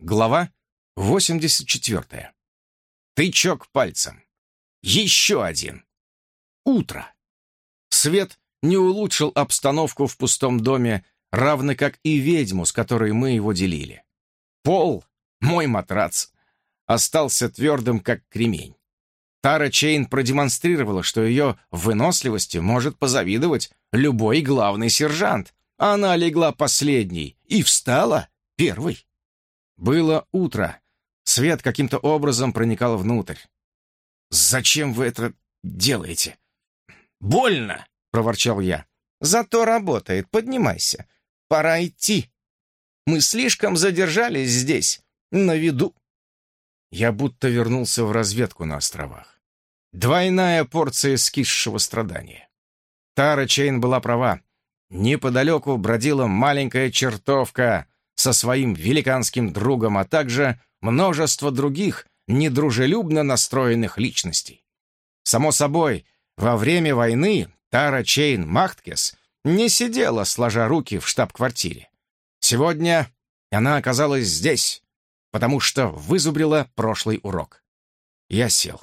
Глава 84. Тычок пальцем. Еще один. Утро. Свет не улучшил обстановку в пустом доме, равно как и ведьму, с которой мы его делили. Пол, мой матрац, остался твердым, как кремень. Тара Чейн продемонстрировала, что ее выносливости может позавидовать любой главный сержант. Она легла последней и встала первой. Было утро. Свет каким-то образом проникал внутрь. «Зачем вы это делаете?» «Больно!» — проворчал я. «Зато работает. Поднимайся. Пора идти. Мы слишком задержались здесь, на виду». Я будто вернулся в разведку на островах. Двойная порция скисшего страдания. Тара Чейн была права. Неподалеку бродила маленькая чертовка со своим великанским другом, а также множество других недружелюбно настроенных личностей. Само собой, во время войны Тара Чейн Махткес не сидела, сложа руки в штаб-квартире. Сегодня она оказалась здесь, потому что вызубрила прошлый урок. Я сел.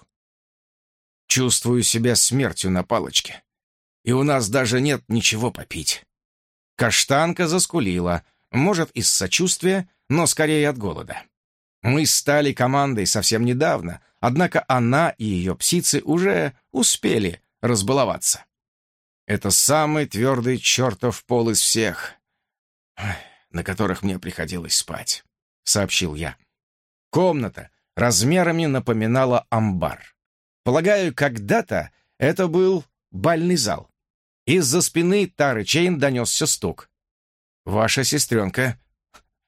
Чувствую себя смертью на палочке. И у нас даже нет ничего попить. Каштанка заскулила, может, из сочувствия, но скорее от голода. Мы стали командой совсем недавно, однако она и ее псицы уже успели разбаловаться. Это самый твердый чертов пол из всех, на которых мне приходилось спать, — сообщил я. Комната размерами напоминала амбар. Полагаю, когда-то это был бальный зал. Из-за спины Тары Чейн донесся стук. «Ваша сестренка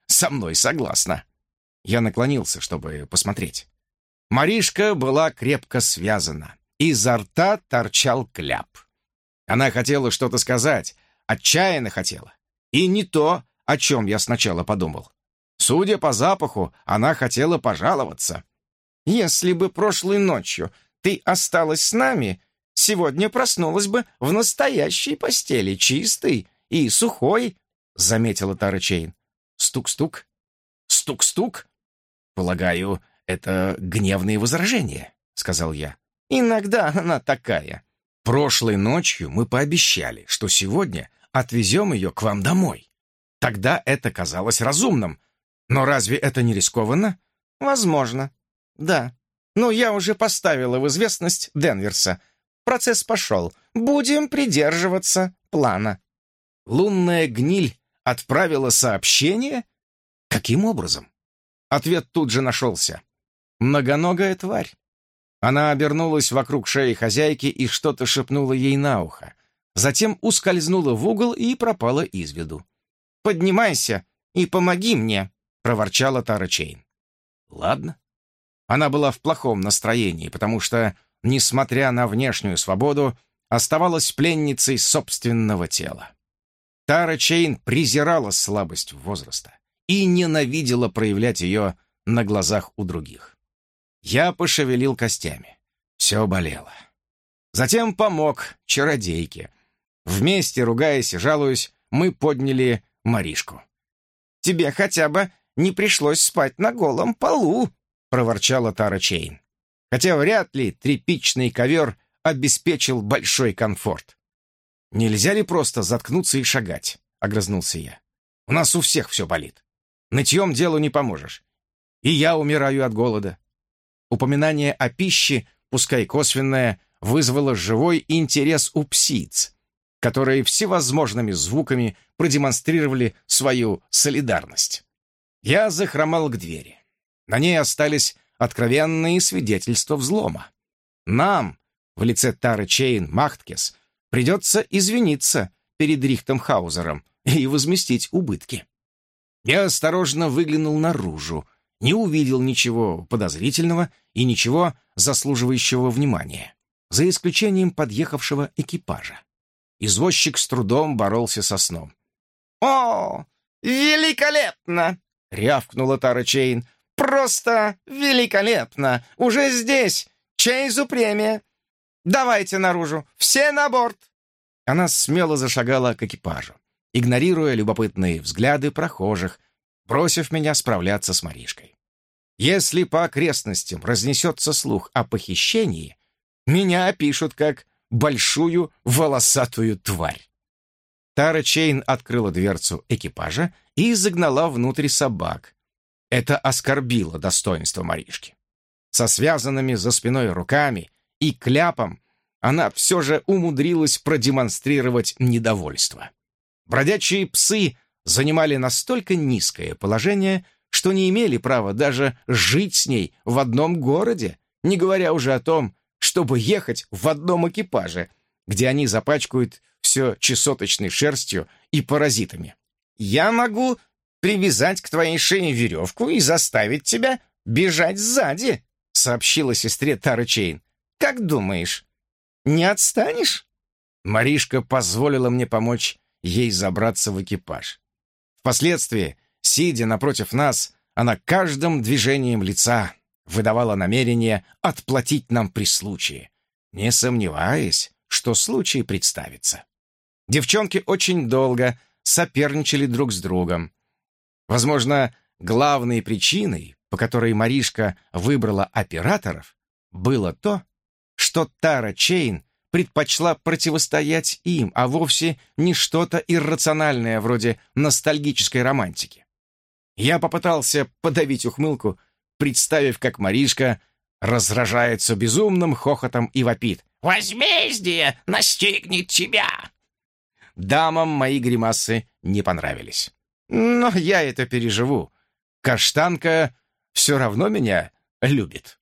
со мной согласна». Я наклонился, чтобы посмотреть. Маришка была крепко связана. Изо рта торчал кляп. Она хотела что-то сказать, отчаянно хотела. И не то, о чем я сначала подумал. Судя по запаху, она хотела пожаловаться. «Если бы прошлой ночью ты осталась с нами, сегодня проснулась бы в настоящей постели, чистой и сухой», — заметила Тара Чейн. Стук-стук. Стук-стук. Полагаю, это гневные возражения, — сказал я. «Иногда она такая». Прошлой ночью мы пообещали, что сегодня отвезем ее к вам домой. Тогда это казалось разумным, но разве это не рискованно? Возможно. Да. Но я уже поставила в известность Денверса. Процесс пошел. Будем придерживаться плана. Лунная гниль отправила сообщение? Каким образом? Ответ тут же нашелся. Многоногая тварь. Она обернулась вокруг шеи хозяйки и что-то шепнула ей на ухо. Затем ускользнула в угол и пропала из виду. «Поднимайся и помоги мне!» проворчала Тара Чейн. Ладно. Она была в плохом настроении, потому что, несмотря на внешнюю свободу, оставалась пленницей собственного тела. Тара Чейн презирала слабость возраста и ненавидела проявлять ее на глазах у других. Я пошевелил костями. Все болело. Затем помог чародейке. Вместе, ругаясь и жалуясь, мы подняли Маришку. «Тебе хотя бы не пришлось спать на голом полу», — проворчала Тара Чейн. Хотя вряд ли тряпичный ковер обеспечил большой комфорт. «Нельзя ли просто заткнуться и шагать?» — огрызнулся я. «У нас у всех все болит. Нытьем делу не поможешь. И я умираю от голода». Упоминание о пище, пускай косвенное, вызвало живой интерес у псиц, которые всевозможными звуками продемонстрировали свою солидарность. Я захромал к двери. На ней остались откровенные свидетельства взлома. Нам, в лице Тары Чейн Махткес, придется извиниться перед Рихтом Хаузером и возместить убытки. Я осторожно выглянул наружу, не увидел ничего подозрительного и ничего заслуживающего внимания, за исключением подъехавшего экипажа. Извозчик с трудом боролся со сном. «О, великолепно!» — рявкнула Тара Чейн. «Просто великолепно! Уже здесь! Чейзу премия! Давайте наружу! Все на борт!» Она смело зашагала к экипажу, игнорируя любопытные взгляды прохожих, бросив меня справляться с Маришкой. Если по окрестностям разнесется слух о похищении, меня опишут как большую волосатую тварь. Тара Чейн открыла дверцу экипажа и загнала внутрь собак. Это оскорбило достоинство Маришки. Со связанными за спиной руками и кляпом она все же умудрилась продемонстрировать недовольство. Бродячие псы занимали настолько низкое положение, что не имели права даже жить с ней в одном городе, не говоря уже о том, чтобы ехать в одном экипаже, где они запачкают все чесоточной шерстью и паразитами. «Я могу привязать к твоей шее веревку и заставить тебя бежать сзади», сообщила сестре Тара Чейн. «Как думаешь, не отстанешь?» Маришка позволила мне помочь ей забраться в экипаж. Впоследствии, сидя напротив нас, она каждым движением лица выдавала намерение отплатить нам при случае, не сомневаясь, что случай представится. Девчонки очень долго соперничали друг с другом. Возможно, главной причиной, по которой Маришка выбрала операторов, было то, что Тара Чейн предпочла противостоять им, а вовсе не что-то иррациональное вроде ностальгической романтики. Я попытался подавить ухмылку, представив, как Маришка разражается безумным хохотом и вопит. «Возмездие настигнет тебя!» Дамам мои гримасы не понравились. Но я это переживу. Каштанка все равно меня любит.